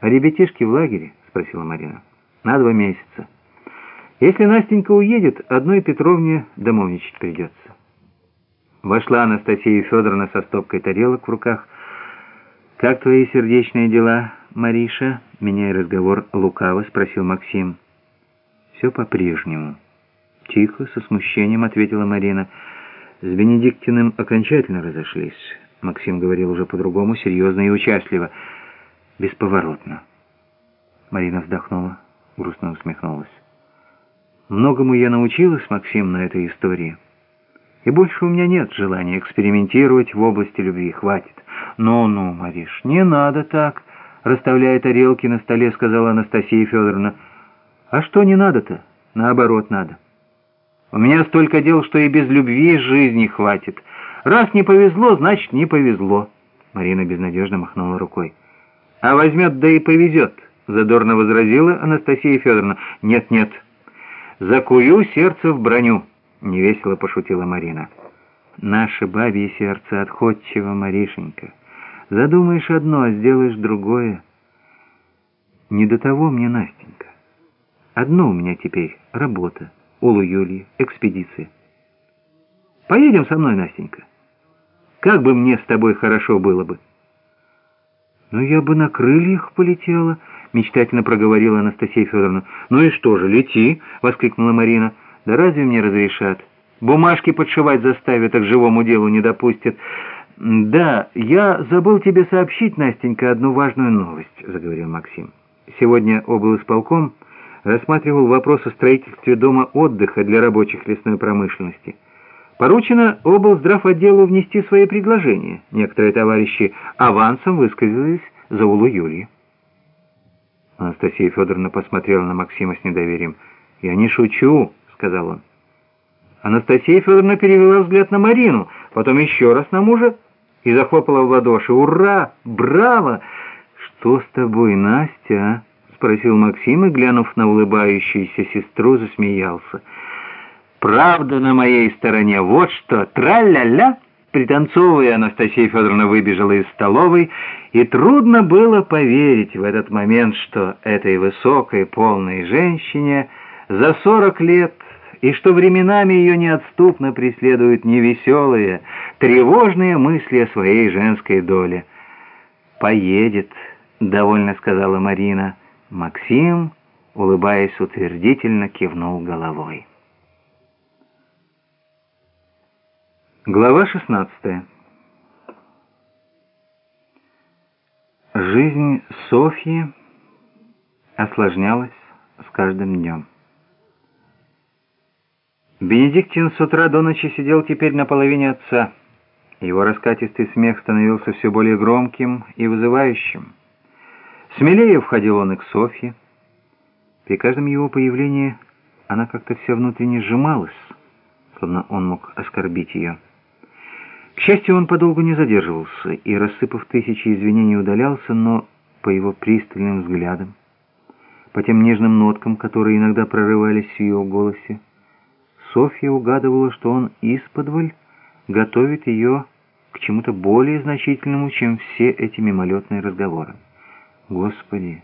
«А ребятишки в лагере?» — спросила Марина. «На два месяца. Если Настенька уедет, одной Петровне домовничать придется». Вошла Анастасия Федоровна со стопкой тарелок в руках. «Как твои сердечные дела, Мариша?» Меняя разговор, лукаво спросил Максим. «Все по-прежнему». Тихо, со смущением ответила Марина. «С Бенедиктиным окончательно разошлись». Максим говорил уже по-другому, серьезно и участливо. «Бесповоротно». Марина вздохнула, грустно усмехнулась. «Многому я научилась, Максим, на этой истории». И больше у меня нет желания экспериментировать в области любви. Хватит. Ну-ну, Мариш, не надо так, расставляя тарелки на столе, сказала Анастасия Федоровна. А что не надо-то? Наоборот, надо. У меня столько дел, что и без любви жизни хватит. Раз не повезло, значит, не повезло. Марина безнадежно махнула рукой. А возьмет, да и повезет, задорно возразила Анастасия Федоровна. Нет-нет, закую сердце в броню. — невесело пошутила Марина. «Наше бабье сердце отходчиво, Маришенька. Задумаешь одно, а сделаешь другое. Не до того мне, Настенька. Одно у меня теперь — работа, Улу Юлии, экспедиция. Поедем со мной, Настенька? Как бы мне с тобой хорошо было бы!» «Ну, я бы на крыльях полетела», — мечтательно проговорила Анастасия Федоровна. «Ну и что же, лети!» — воскликнула Марина. Да разве мне разрешат? Бумажки подшивать заставят, а к живому делу не допустят. Да, я забыл тебе сообщить, Настенька, одну важную новость, заговорил Максим. Сегодня облсполком рассматривал вопрос о строительстве дома отдыха для рабочих лесной промышленности. Поручено облздравотделу внести свои предложения. Некоторые товарищи авансом высказались за Улу Юлии. Анастасия Федоровна посмотрела на Максима с недоверием. «Я не шучу сказал он. Анастасия Федоровна перевела взгляд на Марину, потом еще раз на мужа и захлопала в ладоши. «Ура! Браво! Что с тобой, Настя?» а?» — спросил Максим и, глянув на улыбающуюся сестру, засмеялся. «Правда на моей стороне, вот что! Тра-ля-ля!» Пританцовывая, Анастасия Федоровна выбежала из столовой, и трудно было поверить в этот момент, что этой высокой, полной женщине за сорок лет и что временами ее неотступно преследуют невеселые, тревожные мысли о своей женской доле. «Поедет», — довольно сказала Марина. Максим, улыбаясь утвердительно, кивнул головой. Глава 16 Жизнь Софьи осложнялась с каждым днем. Бенедиктин с утра до ночи сидел теперь на половине отца. Его раскатистый смех становился все более громким и вызывающим. Смелее входил он и к Софье. При каждом его появлении она как-то вся внутренне сжималась, словно он мог оскорбить ее. К счастью, он подолгу не задерживался и, рассыпав тысячи извинений, удалялся, но по его пристальным взглядам, по тем нежным ноткам, которые иногда прорывались в ее голосе, Софья угадывала, что он исподволь готовит ее к чему-то более значительному, чем все эти мимолетные разговоры. Господи,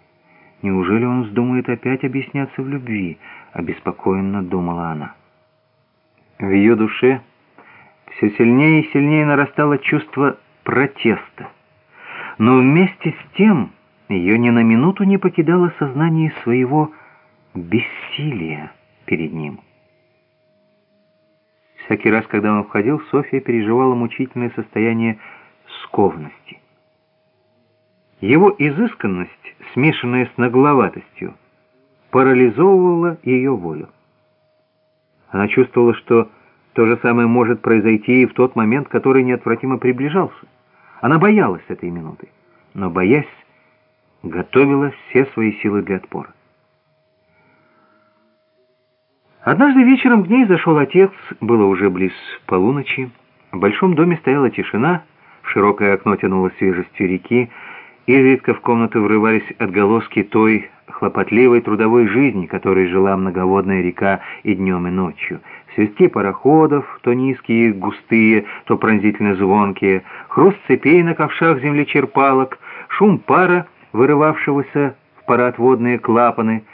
неужели он вздумает опять объясняться в любви? Обеспокоенно думала она. В ее душе все сильнее и сильнее нарастало чувство протеста. Но вместе с тем ее ни на минуту не покидало сознание своего бессилия перед ним. Всякий раз, когда он входил, Софья переживала мучительное состояние скованности. Его изысканность, смешанная с нагловатостью, парализовывала ее волю. Она чувствовала, что то же самое может произойти и в тот момент, который неотвратимо приближался. Она боялась этой минуты, но, боясь, готовила все свои силы для отпора. Однажды вечером к ней зашел отец, было уже близ полуночи. В большом доме стояла тишина, широкое окно тянуло свежестью реки, изредка в комнату врывались отголоски той хлопотливой трудовой жизни, которой жила многоводная река и днем, и ночью. Свистки пароходов, то низкие, густые, то пронзительно звонкие, хруст цепей на ковшах землечерпалок, шум пара вырывавшегося в пароотводные клапаны,